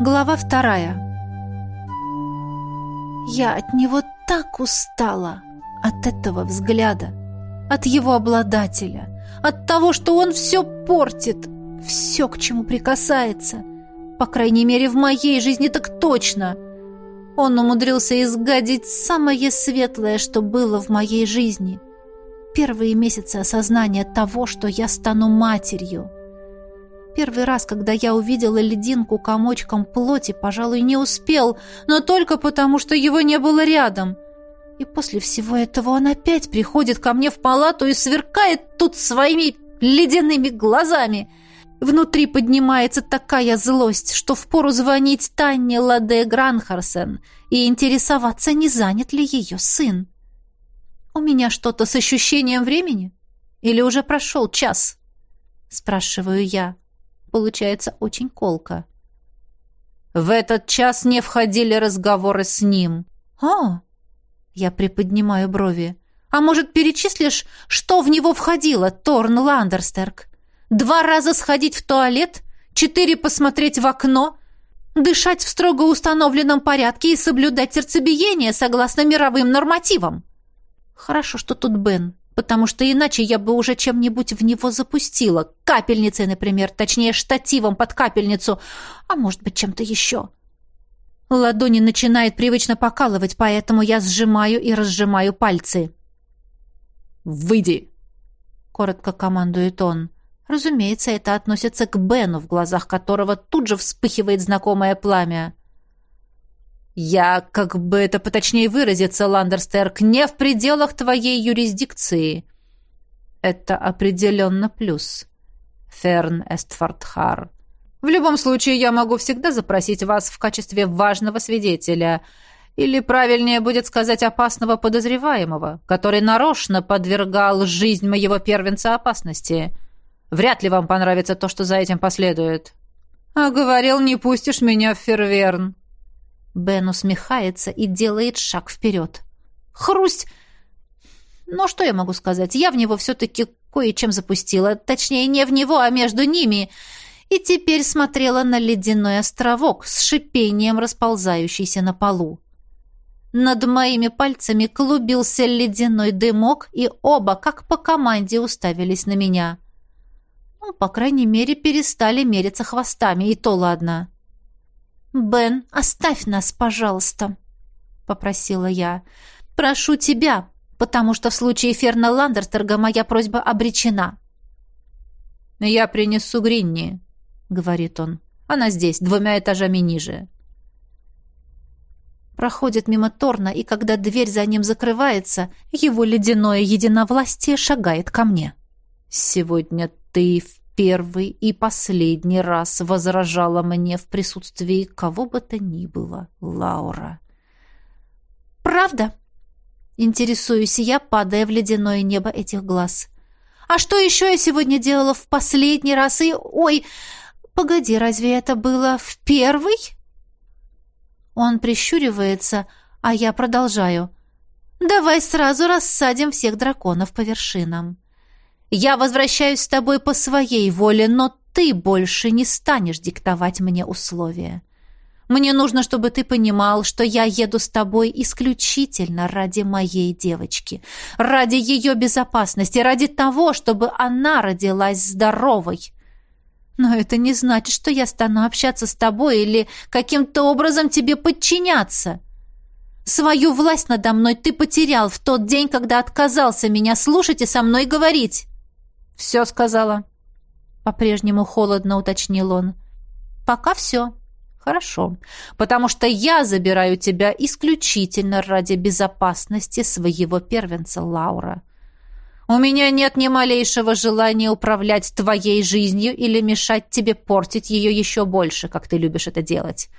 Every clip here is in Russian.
Глава вторая. Я от него так устала. От этого взгляда. От его обладателя. От того, что он все портит. Все, к чему прикасается. По крайней мере, в моей жизни так точно. Он умудрился изгадить самое светлое, что было в моей жизни. Первые месяцы осознания того, что я стану матерью. Первый раз, когда я увидела лединку комочком плоти, пожалуй, не успел, но только потому, что его не было рядом. И после всего этого он опять приходит ко мне в палату и сверкает тут своими ледяными глазами. Внутри поднимается такая злость, что впору звонить Танне Ладе Гранхарсен и интересоваться, не занят ли ее сын. «У меня что-то с ощущением времени? Или уже прошел час?» Спрашиваю я. Получается очень колко. В этот час не входили разговоры с ним. «А!» Я приподнимаю брови. «А может, перечислишь, что в него входило, Торн Ландерстерк? Два раза сходить в туалет? Четыре посмотреть в окно?» дышать в строго установленном порядке и соблюдать сердцебиение согласно мировым нормативам. Хорошо, что тут Бен потому что иначе я бы уже чем-нибудь в него запустила. Капельницей, например, точнее, штативом под капельницу, а может быть, чем-то еще. Ладони начинает привычно покалывать, поэтому я сжимаю и разжимаю пальцы. «Выйди!» — коротко командует он. Разумеется, это относится к Бену, в глазах которого тут же вспыхивает знакомое пламя. «Я, как бы это поточнее выразиться, Ландерстерк, не в пределах твоей юрисдикции». «Это определенно плюс, Ферн Эстфордхар. В любом случае, я могу всегда запросить вас в качестве важного свидетеля, или, правильнее будет сказать, опасного подозреваемого, который нарочно подвергал жизнь моего первенца опасности. Вряд ли вам понравится то, что за этим последует». «А говорил, не пустишь меня в Ферверн», Бен усмехается и делает шаг вперед. «Хрусть!» «Ну, что я могу сказать? Я в него все-таки кое-чем запустила. Точнее, не в него, а между ними. И теперь смотрела на ледяной островок с шипением, расползающийся на полу. Над моими пальцами клубился ледяной дымок, и оба, как по команде, уставились на меня. Ну, по крайней мере, перестали мериться хвостами, и то ладно. «Бен, оставь нас, пожалуйста», — попросила я. «Прошу тебя, потому что в случае Ферна Ландертерга моя просьба обречена». «Я принесу Гринни», — говорит он. «Она здесь, двумя этажами ниже». Проходит мимо Торна, и когда дверь за ним закрывается, его ледяное единовластие шагает ко мне. «Сегодня ты первый и последний раз возражала мне в присутствии кого бы то ни было, Лаура. «Правда?» — интересуюсь я, падая в ледяное небо этих глаз. «А что еще я сегодня делала в последний раз? И... Ой, погоди, разве это было в первый?» Он прищуривается, а я продолжаю. «Давай сразу рассадим всех драконов по вершинам». Я возвращаюсь с тобой по своей воле, но ты больше не станешь диктовать мне условия. Мне нужно, чтобы ты понимал, что я еду с тобой исключительно ради моей девочки, ради ее безопасности, ради того, чтобы она родилась здоровой. Но это не значит, что я стану общаться с тобой или каким-то образом тебе подчиняться. Свою власть надо мной ты потерял в тот день, когда отказался меня слушать и со мной говорить. «Все сказала?» По-прежнему холодно уточнил он. «Пока все. Хорошо. Потому что я забираю тебя исключительно ради безопасности своего первенца Лаура. У меня нет ни малейшего желания управлять твоей жизнью или мешать тебе портить ее еще больше, как ты любишь это делать.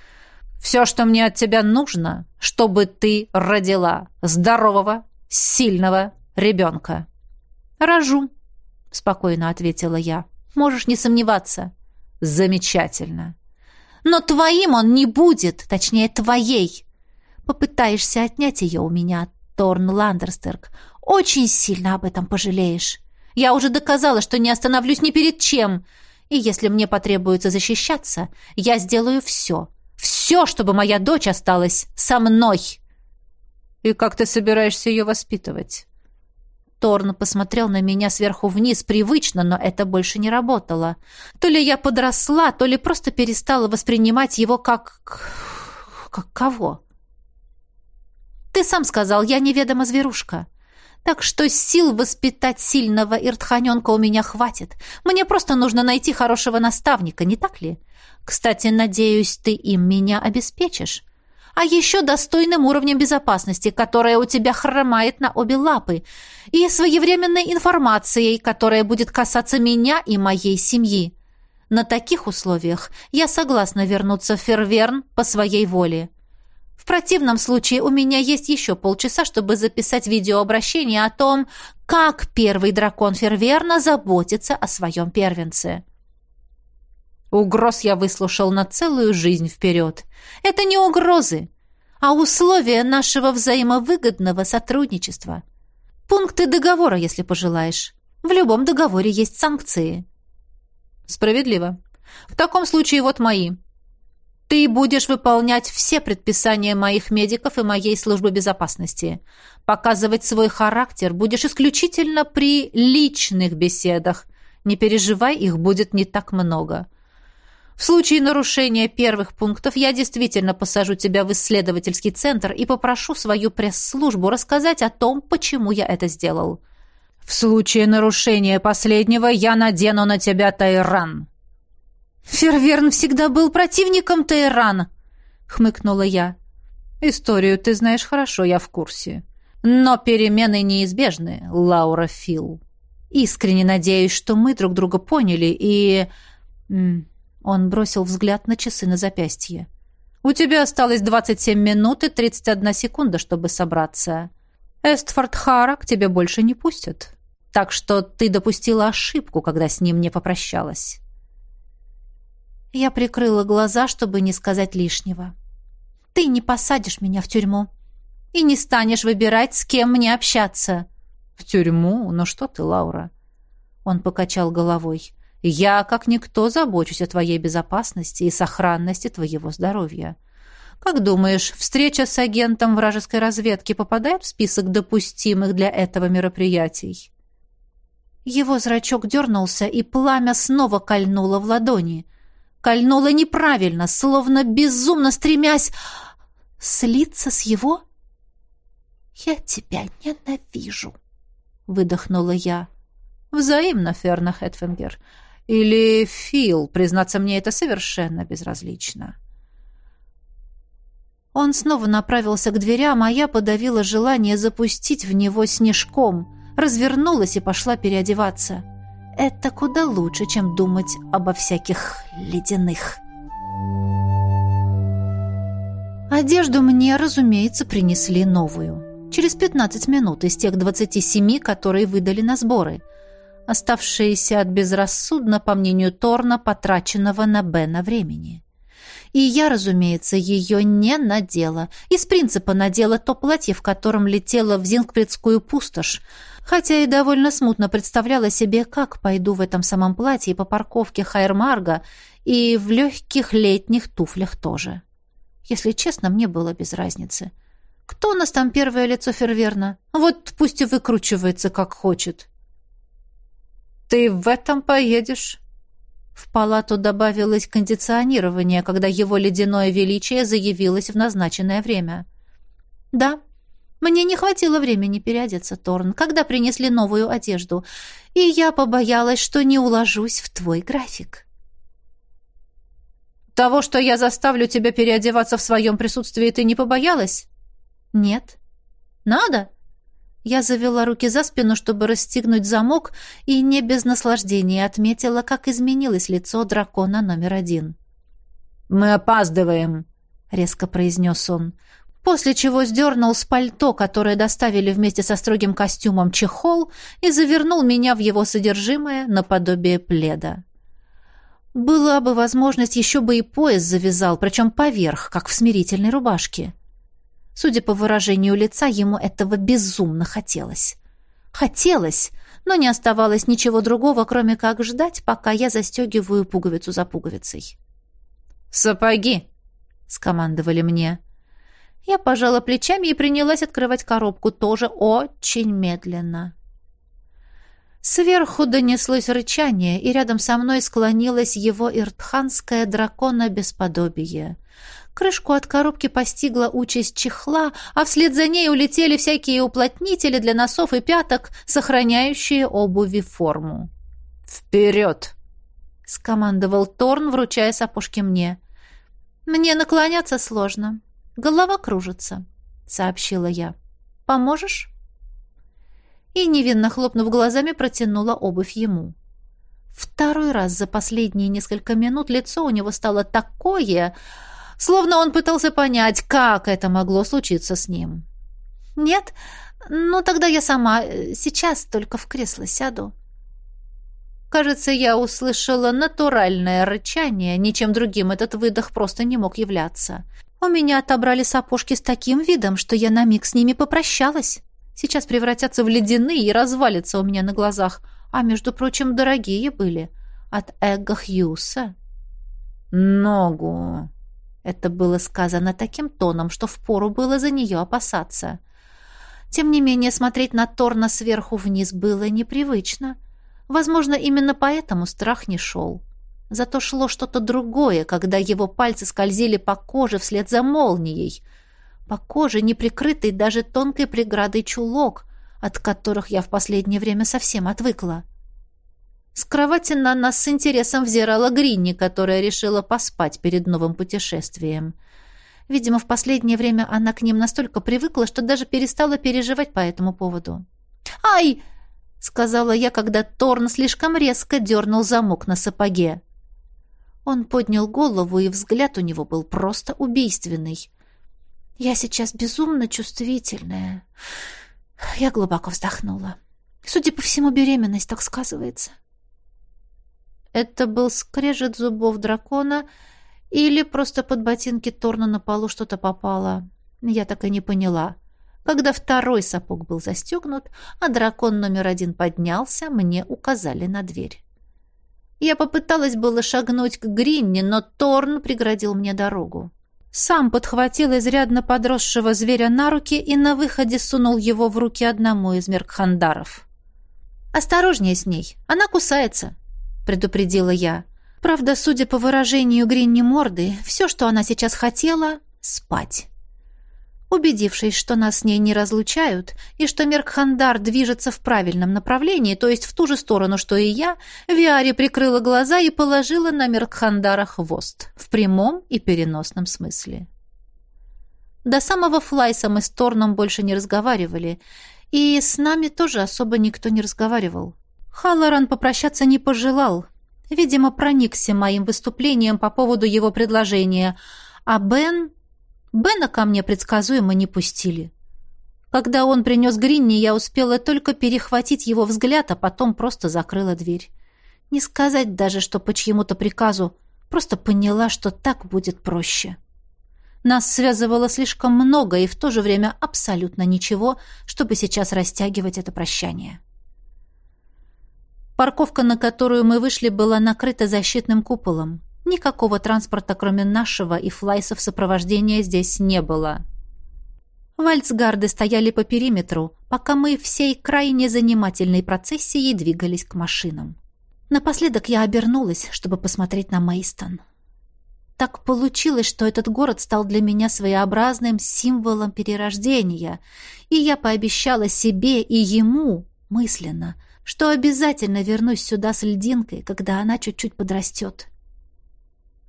Все, что мне от тебя нужно, чтобы ты родила здорового, сильного ребенка. Рожу» спокойно ответила я. Можешь не сомневаться. Замечательно. Но твоим он не будет, точнее, твоей. Попытаешься отнять ее у меня, Торн Ландерстерк. Очень сильно об этом пожалеешь. Я уже доказала, что не остановлюсь ни перед чем. И если мне потребуется защищаться, я сделаю все. все, чтобы моя дочь осталась со мной. И как ты собираешься ее воспитывать? Торн посмотрел на меня сверху вниз привычно, но это больше не работало. То ли я подросла, то ли просто перестала воспринимать его как... как кого? Ты сам сказал, я неведома зверушка. Так что сил воспитать сильного иртханенка у меня хватит. Мне просто нужно найти хорошего наставника, не так ли? Кстати, надеюсь, ты им меня обеспечишь. А еще достойным уровнем безопасности, которая у тебя хромает на обе лапы, и своевременной информацией, которая будет касаться меня и моей семьи. На таких условиях я согласна вернуться в Ферверн по своей воле. В противном случае у меня есть еще полчаса, чтобы записать видеообращение о том, как первый дракон Ферверна заботится о своем первенце. Угроз я выслушал на целую жизнь вперед. Это не угрозы, а условия нашего взаимовыгодного сотрудничества. Пункты договора, если пожелаешь. В любом договоре есть санкции. Справедливо. В таком случае вот мои. Ты будешь выполнять все предписания моих медиков и моей службы безопасности. Показывать свой характер будешь исключительно при личных беседах. Не переживай, их будет не так много. В случае нарушения первых пунктов я действительно посажу тебя в исследовательский центр и попрошу свою пресс-службу рассказать о том, почему я это сделал. В случае нарушения последнего я надену на тебя тайран. «Ферверн всегда был противником Тейрана», — хмыкнула я. «Историю ты знаешь хорошо, я в курсе. Но перемены неизбежны, Лаура Фил. Искренне надеюсь, что мы друг друга поняли и...» Он бросил взгляд на часы на запястье. «У тебя осталось 27 минут и 31 секунда, чтобы собраться. Эстфорд Хара к тебе больше не пустят. Так что ты допустила ошибку, когда с ним не попрощалась». Я прикрыла глаза, чтобы не сказать лишнего. «Ты не посадишь меня в тюрьму и не станешь выбирать, с кем мне общаться». «В тюрьму? Ну что ты, Лаура?» Он покачал головой. «Я, как никто, забочусь о твоей безопасности и сохранности твоего здоровья. Как думаешь, встреча с агентом вражеской разведки попадает в список допустимых для этого мероприятий?» Его зрачок дернулся, и пламя снова кольнуло в ладони — Кольнула неправильно, словно безумно стремясь слиться с его. «Я тебя ненавижу», — выдохнула я. «Взаимно, Ферна Хэтфингер. Или Фил, признаться мне, это совершенно безразлично». Он снова направился к дверям, а я подавила желание запустить в него снежком, развернулась и пошла переодеваться. Это куда лучше, чем думать обо всяких ледяных. Одежду мне, разумеется, принесли новую. Через 15 минут из тех 27, которые выдали на сборы. Оставшиеся от безрассудно, по мнению Торна, потраченного на Бена времени. И я, разумеется, ее не надела. Из принципа надела то платье, в котором летела в Зингпредскую пустошь, хотя и довольно смутно представляла себе, как пойду в этом самом платье по парковке Хайермарга и в легких летних туфлях тоже. Если честно, мне было без разницы. Кто у нас там первое лицо Ферверна? Вот пусть и выкручивается, как хочет. «Ты в этом поедешь?» В палату добавилось кондиционирование, когда его ледяное величие заявилось в назначенное время. «Да», мне не хватило времени переодеться, Торн, когда принесли новую одежду, и я побоялась, что не уложусь в твой график. Того, что я заставлю тебя переодеваться в своем присутствии, ты не побоялась? Нет. Надо? Я завела руки за спину, чтобы расстегнуть замок, и не без наслаждения отметила, как изменилось лицо дракона номер один. «Мы опаздываем», — резко произнес он после чего сдернул с пальто, которое доставили вместе со строгим костюмом, чехол и завернул меня в его содержимое наподобие пледа. Была бы возможность, еще бы и пояс завязал, причем поверх, как в смирительной рубашке. Судя по выражению лица, ему этого безумно хотелось. Хотелось, но не оставалось ничего другого, кроме как ждать, пока я застегиваю пуговицу за пуговицей. «Сапоги!» скомандовали мне. Я пожала плечами и принялась открывать коробку, тоже очень медленно. Сверху донеслось рычание, и рядом со мной склонилась его иртханская дракона бесподобие. Крышку от коробки постигла участь чехла, а вслед за ней улетели всякие уплотнители для носов и пяток, сохраняющие обуви форму. «Вперед!» — скомандовал Торн, вручая сапожки мне. «Мне наклоняться сложно. Голова кружится», — сообщила я. «Поможешь?» И, невинно хлопнув глазами, протянула обувь ему. Второй раз за последние несколько минут лицо у него стало такое, словно он пытался понять, как это могло случиться с ним. «Нет? Ну, тогда я сама. Сейчас только в кресло сяду». Кажется, я услышала натуральное рычание, ничем другим этот выдох просто не мог являться. У меня отобрали сапожки с таким видом, что я на миг с ними попрощалась. Сейчас превратятся в ледяные и развалятся у меня на глазах. А, между прочим, дорогие были. От Эгга Хьюса. «Ногу!» Это было сказано таким тоном, что впору было за нее опасаться. Тем не менее, смотреть на Торна сверху вниз было непривычно. Возможно, именно поэтому страх не шел. Зато шло что-то другое, когда его пальцы скользили по коже вслед за молнией. По коже, не прикрытой даже тонкой преградой чулок, от которых я в последнее время совсем отвыкла. С кровати на нас с интересом взирала Гринни, которая решила поспать перед новым путешествием. Видимо, в последнее время она к ним настолько привыкла, что даже перестала переживать по этому поводу. «Ай!» — сказала я, когда Торн слишком резко дернул замок на сапоге. Он поднял голову, и взгляд у него был просто убийственный. Я сейчас безумно чувствительная. Я глубоко вздохнула. Судя по всему, беременность так сказывается. Это был скрежет зубов дракона или просто под ботинки Торна на полу что-то попало. Я так и не поняла. Когда второй сапог был застегнут, а дракон номер один поднялся, мне указали на дверь. Я попыталась было шагнуть к Гринне, но Торн преградил мне дорогу. Сам подхватил изрядно подросшего зверя на руки и на выходе сунул его в руки одному из меркхандаров. «Осторожнее с ней, она кусается», — предупредила я. Правда, судя по выражению Гринни морды, все, что она сейчас хотела — спать. Убедившись, что нас с ней не разлучают, и что Меркхандар движется в правильном направлении, то есть в ту же сторону, что и я, Виари прикрыла глаза и положила на Меркхандара хвост, в прямом и переносном смысле. До самого Флайса мы с Торном больше не разговаривали, и с нами тоже особо никто не разговаривал. Халлоран попрощаться не пожелал, видимо, проникся моим выступлением по поводу его предложения, а Бен Бена ко мне предсказуемо не пустили. Когда он принес Гринни, я успела только перехватить его взгляд, а потом просто закрыла дверь. Не сказать даже, что по чьему-то приказу, просто поняла, что так будет проще. Нас связывало слишком много и в то же время абсолютно ничего, чтобы сейчас растягивать это прощание. Парковка, на которую мы вышли, была накрыта защитным куполом. Никакого транспорта, кроме нашего, и флайсов сопровождения здесь не было. Вальцгарды стояли по периметру, пока мы всей крайне занимательной процессией двигались к машинам. Напоследок я обернулась, чтобы посмотреть на Мейстон. Так получилось, что этот город стал для меня своеобразным символом перерождения, и я пообещала себе и ему мысленно, что обязательно вернусь сюда с льдинкой, когда она чуть-чуть подрастет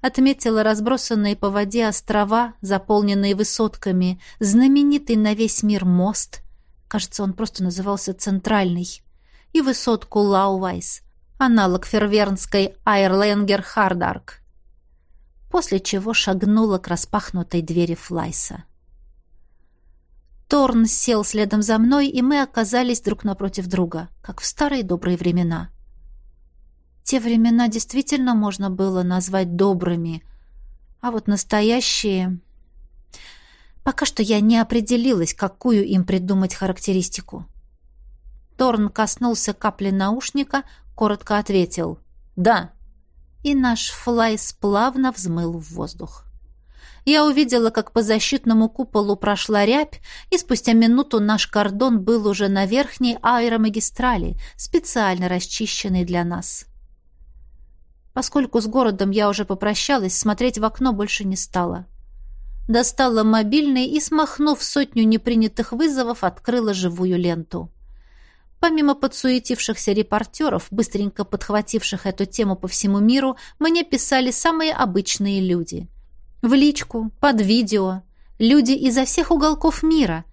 отметила разбросанные по воде острова, заполненные высотками, знаменитый на весь мир мост, кажется, он просто назывался «Центральный», и высотку Лаувайс, аналог фервернской Айрленгер Хардарк, после чего шагнула к распахнутой двери Флайса. Торн сел следом за мной, и мы оказались друг напротив друга, как в старые добрые времена — те времена действительно можно было назвать добрыми, а вот настоящие... Пока что я не определилась, какую им придумать характеристику. Торн коснулся капли наушника, коротко ответил «Да». И наш флай сплавно взмыл в воздух. Я увидела, как по защитному куполу прошла рябь, и спустя минуту наш кордон был уже на верхней аэромагистрали, специально расчищенной для нас. Поскольку с городом я уже попрощалась, смотреть в окно больше не стала. Достала мобильный и, смахнув сотню непринятых вызовов, открыла живую ленту. Помимо подсуетившихся репортеров, быстренько подхвативших эту тему по всему миру, мне писали самые обычные люди. В личку, под видео. Люди изо всех уголков мира.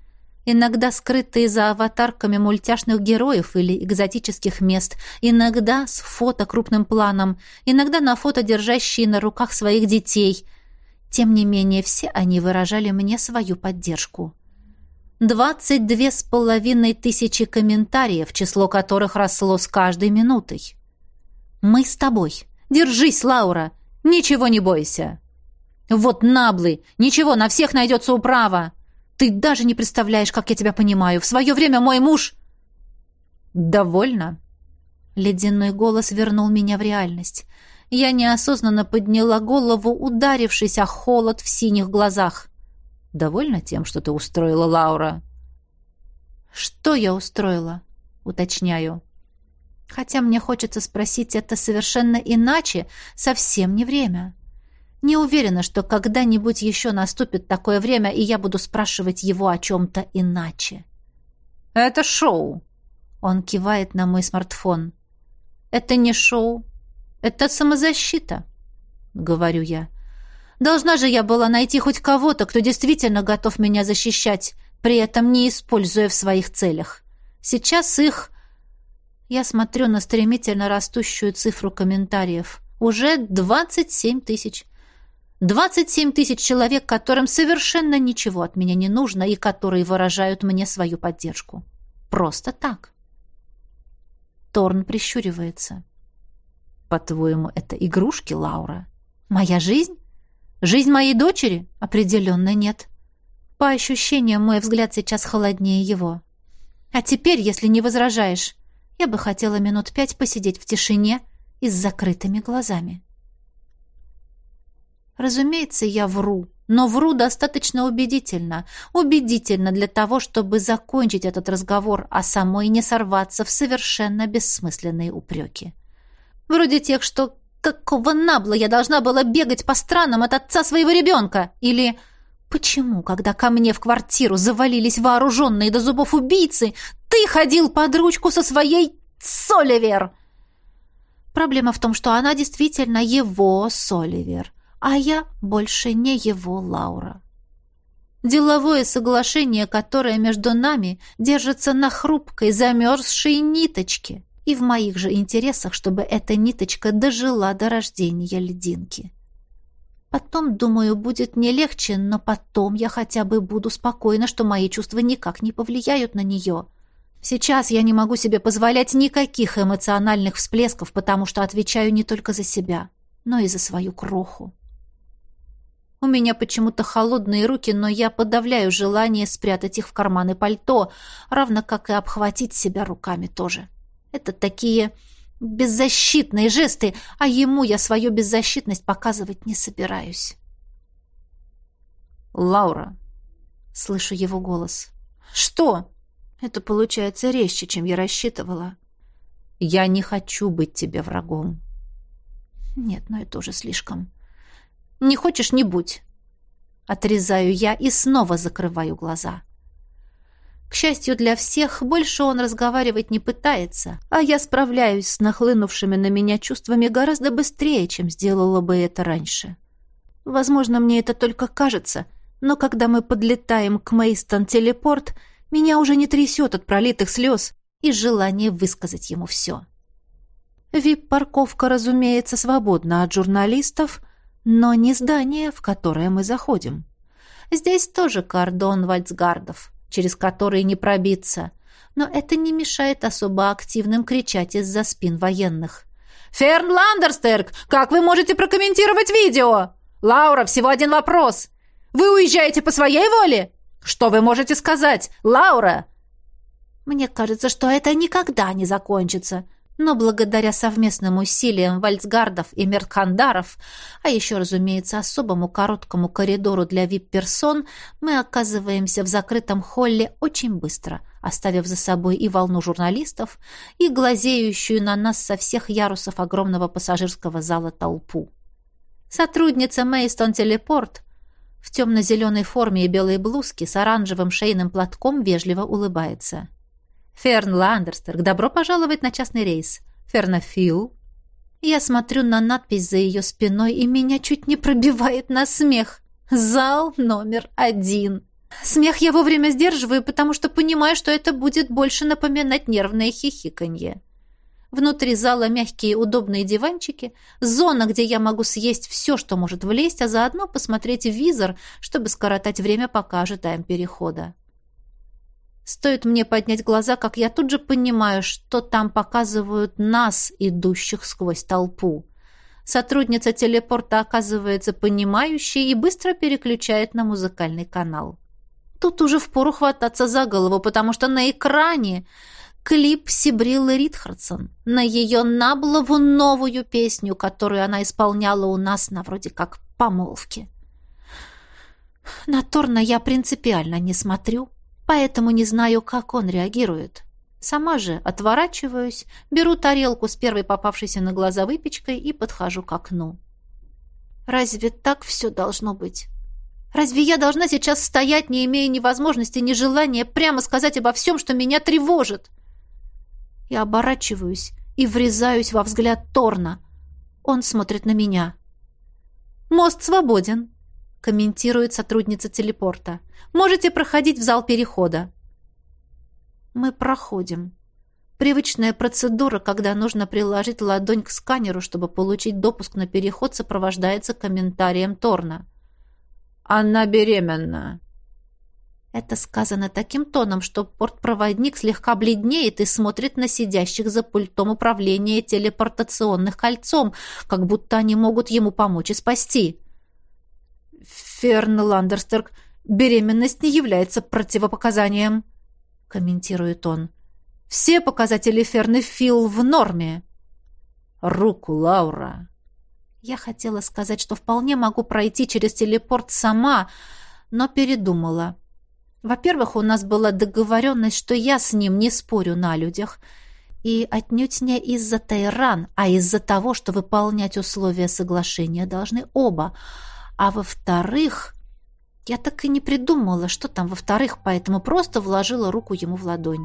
Иногда скрытые за аватарками мультяшных героев или экзотических мест, иногда с фото крупным планом, иногда на фото держащие на руках своих детей. Тем не менее, все они выражали мне свою поддержку. Двадцать две с половиной тысячи комментариев, число которых росло с каждой минутой. «Мы с тобой. Держись, Лаура. Ничего не бойся». «Вот наблы! Ничего, на всех найдется управа! Ты даже не представляешь, как я тебя понимаю. В свое время мой муж...» «Довольно?» Ледяной голос вернул меня в реальность. Я неосознанно подняла голову, ударившись о холод в синих глазах. Довольна тем, что ты устроила, Лаура?» «Что я устроила?» — уточняю. Хотя мне хочется спросить это совершенно иначе, совсем не время. Не уверена, что когда-нибудь еще наступит такое время, и я буду спрашивать его о чем-то иначе. «Это шоу!» — он кивает на мой смартфон. «Это не шоу, это самозащита», — говорю я. Должна же я была найти хоть кого-то, кто действительно готов меня защищать, при этом не используя в своих целях. Сейчас их... Я смотрю на стремительно растущую цифру комментариев. Уже 27 тысяч. 27 тысяч человек, которым совершенно ничего от меня не нужно и которые выражают мне свою поддержку. Просто так. Торн прищуривается. «По-твоему, это игрушки, Лаура? Моя жизнь? Жизнь моей дочери? Определенно нет. По ощущениям, мой взгляд сейчас холоднее его. А теперь, если не возражаешь, я бы хотела минут пять посидеть в тишине и с закрытыми глазами. Разумеется, я вру, но вру достаточно убедительно. Убедительно для того, чтобы закончить этот разговор, а самой не сорваться в совершенно бессмысленные упреки. Вроде тех, что Какого набла я должна была бегать по странам от отца своего ребенка? Или почему, когда ко мне в квартиру завалились вооруженные до зубов убийцы, ты ходил под ручку со своей Соливер? Проблема в том, что она действительно его Соливер, а я больше не его Лаура. Деловое соглашение, которое между нами держится на хрупкой замерзшей ниточке — и в моих же интересах, чтобы эта ниточка дожила до рождения льдинки. Потом, думаю, будет не легче, но потом я хотя бы буду спокойна, что мои чувства никак не повлияют на нее. Сейчас я не могу себе позволять никаких эмоциональных всплесков, потому что отвечаю не только за себя, но и за свою кроху. У меня почему-то холодные руки, но я подавляю желание спрятать их в карманы пальто, равно как и обхватить себя руками тоже. — это такие беззащитные жесты, а ему я свою беззащитность показывать не собираюсь. «Лаура», — слышу его голос. «Что?» Это получается резче, чем я рассчитывала. «Я не хочу быть тебе врагом». «Нет, но это уже слишком». «Не хочешь — не будь». Отрезаю я и снова закрываю глаза. К счастью для всех, больше он разговаривать не пытается, а я справляюсь с нахлынувшими на меня чувствами гораздо быстрее, чем сделала бы это раньше. Возможно, мне это только кажется, но когда мы подлетаем к Мейстон-телепорт, меня уже не трясет от пролитых слез и желание высказать ему все. Вип-парковка, разумеется, свободна от журналистов, но не здание, в которое мы заходим. Здесь тоже кордон вальцгардов — через которые не пробиться. Но это не мешает особо активным кричать из-за спин военных. «Ферн Ландерстерк, как вы можете прокомментировать видео? Лаура, всего один вопрос. Вы уезжаете по своей воле? Что вы можете сказать, Лаура?» Мне кажется, что это никогда не закончится. Но благодаря совместным усилиям вальцгардов и меркандаров, а еще, разумеется, особому короткому коридору для вип-персон, мы оказываемся в закрытом холле очень быстро, оставив за собой и волну журналистов, и глазеющую на нас со всех ярусов огромного пассажирского зала толпу. Сотрудница Мейстон Телепорт в темно-зеленой форме и белой блузке с оранжевым шейным платком вежливо улыбается. «Ферн Ландерстерк, добро пожаловать на частный рейс. Фернофил». Я смотрю на надпись за ее спиной, и меня чуть не пробивает на смех. «Зал номер один». Смех я вовремя сдерживаю, потому что понимаю, что это будет больше напоминать нервное хихиканье. Внутри зала мягкие удобные диванчики, зона, где я могу съесть все, что может влезть, а заодно посмотреть визор, чтобы скоротать время, пока ожидаем перехода. Стоит мне поднять глаза, как я тут же понимаю, что там показывают нас, идущих сквозь толпу. Сотрудница телепорта оказывается понимающей и быстро переключает на музыкальный канал. Тут уже впору хвататься за голову, потому что на экране клип Сибриллы Ритхардсон на ее Наблову новую песню, которую она исполняла у нас на вроде как помолвке. На Торна я принципиально не смотрю, поэтому не знаю, как он реагирует. Сама же отворачиваюсь, беру тарелку с первой попавшейся на глаза выпечкой и подхожу к окну. Разве так все должно быть? Разве я должна сейчас стоять, не имея ни возможности, ни желания прямо сказать обо всем, что меня тревожит? Я оборачиваюсь и врезаюсь во взгляд Торна. Он смотрит на меня. «Мост свободен», — комментирует сотрудница телепорта. «Можете проходить в зал перехода». Мы проходим. Привычная процедура, когда нужно приложить ладонь к сканеру, чтобы получить допуск на переход, сопровождается комментарием Торна. «Она беременна», это сказано таким тоном, что портпроводник слегка бледнеет и смотрит на сидящих за пультом управления телепортационных кольцом, как будто они могут ему помочь и спасти. «Ферн Ландерстерк, беременность не является противопоказанием», — комментирует он. «Все показатели Ферны Фил в норме». «Руку, Лаура». Я хотела сказать, что вполне могу пройти через телепорт сама, но передумала. Во-первых, у нас была договоренность, что я с ним не спорю на людях. И отнюдь не из-за Тайран, а из-за того, что выполнять условия соглашения должны оба. А во-вторых, я так и не придумала, что там во-вторых, поэтому просто вложила руку ему в ладонь.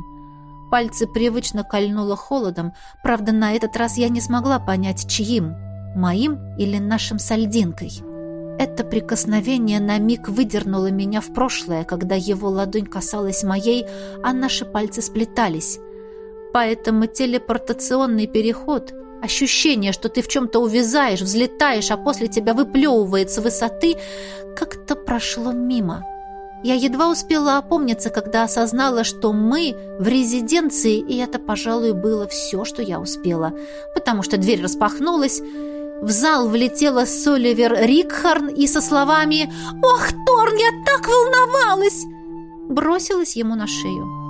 Пальцы привычно кольнуло холодом, правда, на этот раз я не смогла понять, чьим, моим или нашим сальдинкой. Это прикосновение на миг выдернуло меня в прошлое, когда его ладонь касалась моей, а наши пальцы сплетались. Поэтому телепортационный переход, ощущение, что ты в чем-то увязаешь, взлетаешь, а после тебя выплевывает с высоты, как-то прошло мимо. Я едва успела опомниться, когда осознала, что мы в резиденции, и это, пожалуй, было все, что я успела, потому что дверь распахнулась, в зал влетела Соливер Рикхарн и со словами «Ох, Торн, я так волновалась!» бросилась ему на шею.